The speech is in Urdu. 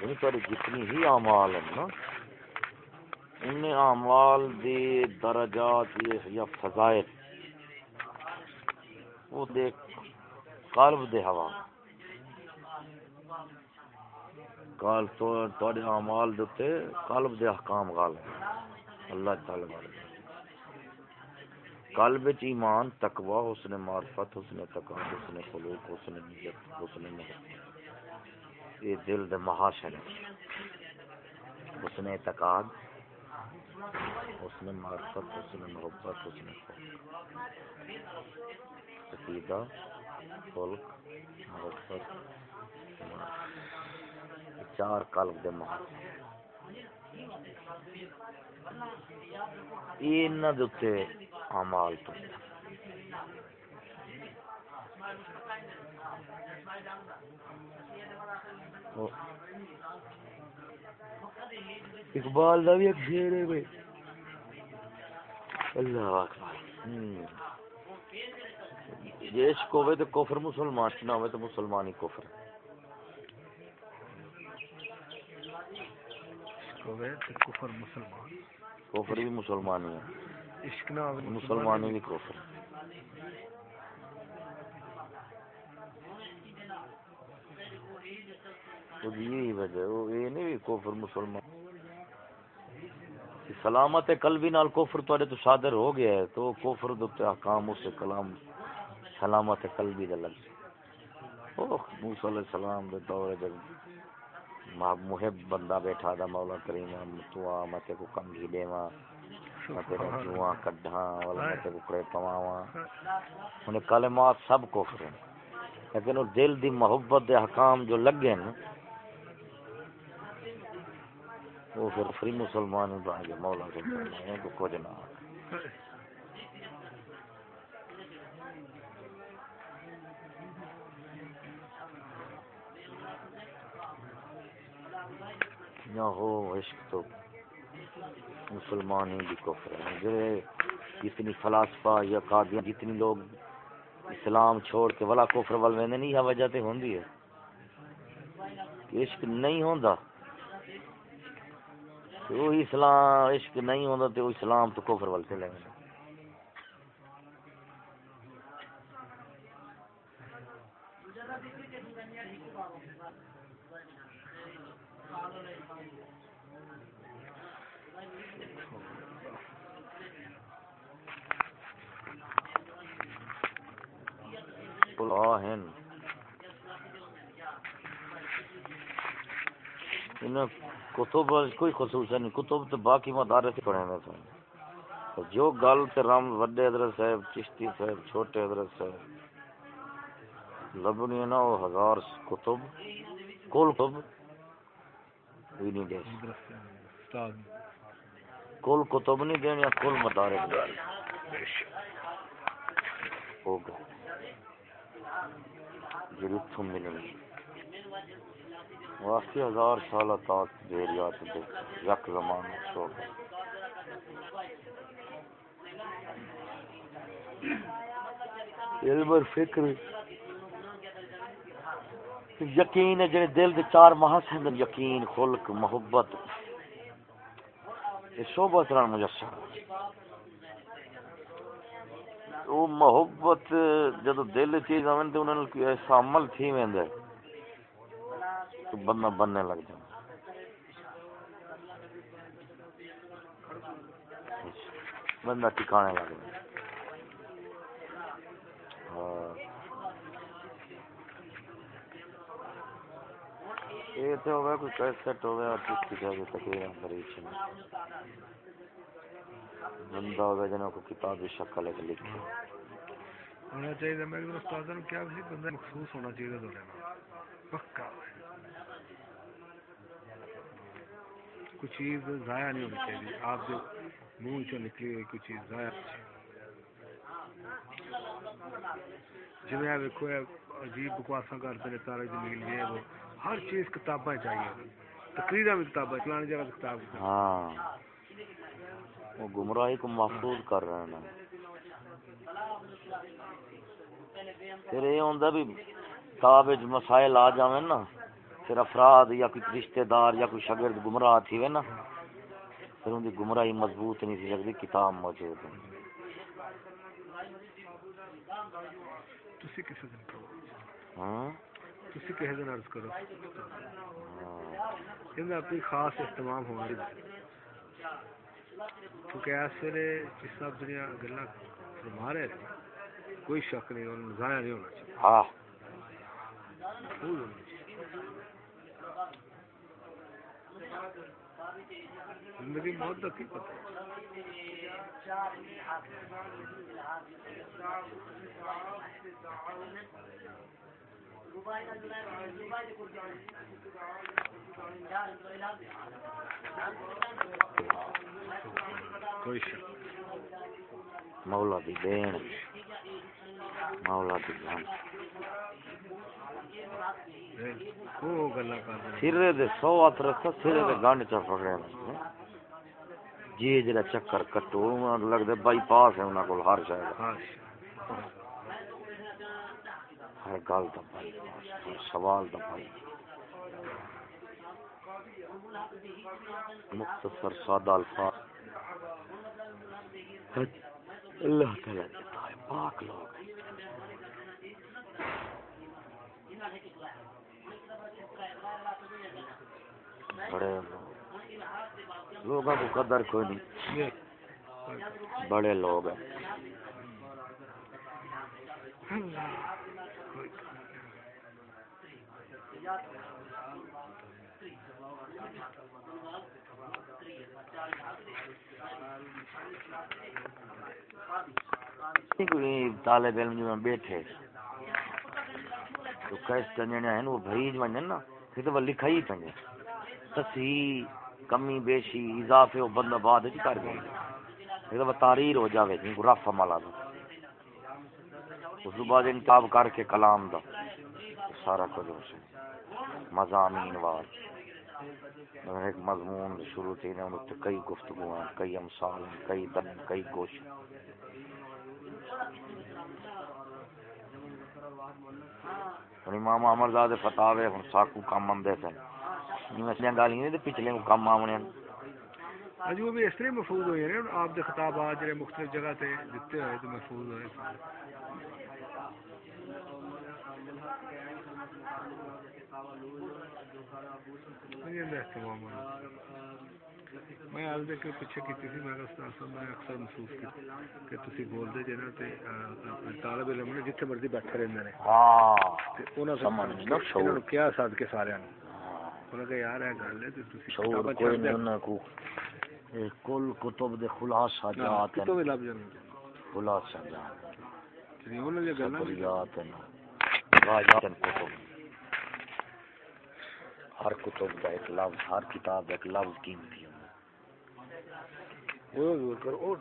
یعنی تاری جتنی ہی اعمال ہیں نا ان اعمال دی درجات یا فضائل وہ دیکھ قلب دے ہوا کال تو تواڈے اعمال دے تے قلب دے احکام غالب اللہ تعالی والے قلب وچ ایمان تقوی حسن معرفت حسن تقوا حسن خلوق حسن نیت حسن محبت یہ دل دے محاسن حسن اعتقاد حسن معرفت حسن محبت حسن خلق عقیدہ، خلق محبت چار قلب دے محاسن انہاں دے اوتے اعمال تو۔ اقبال دا بھی ایک شعر ہے بھائی۔ اللہ اکبر۔ جے عشق ہوئے تو کفر مسلمان نہ ہوئے تو مسلمان ہی کفر کفر مسلمان۔ کفر بھی مسلمان ہی ہے مسلمان بھی کفر تو یہی وجہ وہ یہ نہیں بھی کفر مسلمان۔ سلامت قلبی نال کفر تو تو صادر ہو گیا ہے، تو کفر دو تے احکام اس کلام سلامت قلبی دے لگ او موسی علیہ السلام دے دور جب محب بندہ بیٹھا دا مولا کریم، تو آ، میں کو کم ہی دیواں، میں تیرے جواں کڈھاں، والا میں تے کپڑے پواواں۔ ہن کلمات سب کفر ہیں۔ لیکن وہ دل دی محبت دے احکام جو لگے نا وہ پھر فری مسلمان ہوں آگے مولا کو فرمائے کو کچھ نہ نہ ہو عشق تو مسلمان ہی بھی کفر ہے جو جتنی فلاسفہ یا قادیاں جتنی لوگ اسلام چھوڑ کے ولا کفر ول ویندے نہیں یہ وجہ تے ہوندی ہے عشق نہیں ہوندا تو اسلام عشق نہیں ہوندا تے اسلام تو کفر ول چلے گئے۔ ہیں انہیں کتب کوئی خصوصا نہیں، کتب تو باقی مدارس پڑھے میں سن۔ جو گل تے رام وڈے حضرت صاحب، چشتی صاحب، چھوٹے حضرت صاحب، لبنی نا، وہ ہزار کتب، کل کتب کوئی نہیں دے کل کتب نہیں دین یا کل مدارس ہو گئے۔ جی، جریتھم ملیں گے واقعی ہزار سالہ تاک دیریات دے یک زمان سو علم اور فکر یقین ہے، جنہیں دل دے چار محاسن دے یقین، خلق، محبت۔ یہ شعبہ سران مجسم۔ وہ محبت جدو دل چیز آئیں تو انہوں نے ایسا عمل تھی ویندے تو بندہ بننے لگ جائے۔ بندہ ٹکانے لگ جائے۔ ہاں۔ یہ تو ہوگا کوئی کیسٹ کس کی جگہ بندہ ہوگا جنہوں کو کتاب شکل ایک ہونا چاہیے۔ میں استاد کیا بندہ مخصوص ہونا چاہیے پکا کچھ چیز ضائع نہیں ہونی چاہیے۔ آپ جو منہ چ نکلی ہوئی کوئی چیز ضائع جی میں دیکھو عجیب بکواسا کرتے ہیں تارے زمین یہ وہ ہر چیز کتابیں چاہیے۔ تقریرا بھی کتابیں چلانے جگہ کتاب ہاں۔ وہ گمراہی کو محفوظ کر رہے ہیں۔ پھر یہ ہوں بھی کتاب مسائل آ جائیں نا۔ پھر افراد یا کوئی رشتہ دار یا کوئی شاگرد گمراہ تھی وے نا پھر ان کی گمراہی مضبوط نہیں تھی سکتی کتاب موجود ہے۔ تسی کسی دن کرو؟ ہاں؟ تسی کسی دن عرض کرو۔ ان اپنی خاص اہتمام ہونا کیونکہ ایسے نے جس سب دنیا گلا فرما رہے تھے کوئی شک ضائع نہیں ہونا چاہیے۔ ہاں محفوظ ہونا چاہیے زندگی موت کا کی پتہ کوئی شک مولا دی دین مولا دی جان سرے دے سو ہاتھ رکھا، سرے دے گنڈ چا پکڑے جی جڑا چکر کٹو، انہاں نوں لگدا بائی پاس ہے، انہاں کول ہر شے ہاں ہر گل دا بائی پاس، ہر سوال دا بائی مختصر سادہ الفاظ۔ اللہ تعالیٰ دیتا ہے پاک لوگ ہیں بڑے لوگ لوگوں کو قدر کوئی نہیں۔ بڑے لوگ ہیں۔ طالب علم جو بیٹھے۔ تو کیس کنجنے ہیں، وہ بھیج ونجن نا، پھر تو وہ لکھائی پنجے تصحیح کمی بیشی، اضافے وہ بندہ بعد وچ کر گئے۔ پھر تو وہ تاریر ہو جاوے جن رف مالا دا۔ اس کے بعد انتاب کر کے کلام دا۔ سارا کچھ ہو سے مضامین وار۔ ایک مضمون شروع تھی نے انہوں کئی گفتگو ہیں کئی امثال ہیں کئی دن، کئی کوشش ہن امام احمد زادے فتاوے، ہن ساکو کام آندے سن جویں سیاں گالیاں نہیں تے پچھلے کام آونے ہیں۔ اج وہ بھی اس طرح محفوظ ہوئے ہیں۔ آپ دے خطابات جڑے مختلف جگہ تے دتے ہوئے تو محفوظ ہوئے اہتمام ہونا میں آج دے کے پیچھے کی تھی میں استاد صاحب میں اکثر محسوس کی کہ تسی بولدے جے نا تے طالب علم نے جتھے مرضی بیٹھے رہندے نے۔ ہاں۔ تے انہاں سمجھ نا شعور۔ کیا ساتھ کے سارے نے انہاں کہ یار اے گل ہے تے تسی شعور کتاباں کوئی چھڈ نہیں دے انہاں کو۔ اے کل کتب دے خلاصہ جات کتوں ہیں بھی لب جاندے خلاصہ جات تے انہاں دی گلاں شکریات ہیں راجات ہیں کتب۔ ہر کتب کا ایک لفظ ہر کتاب ایک لفظ قیمتی ہے وہ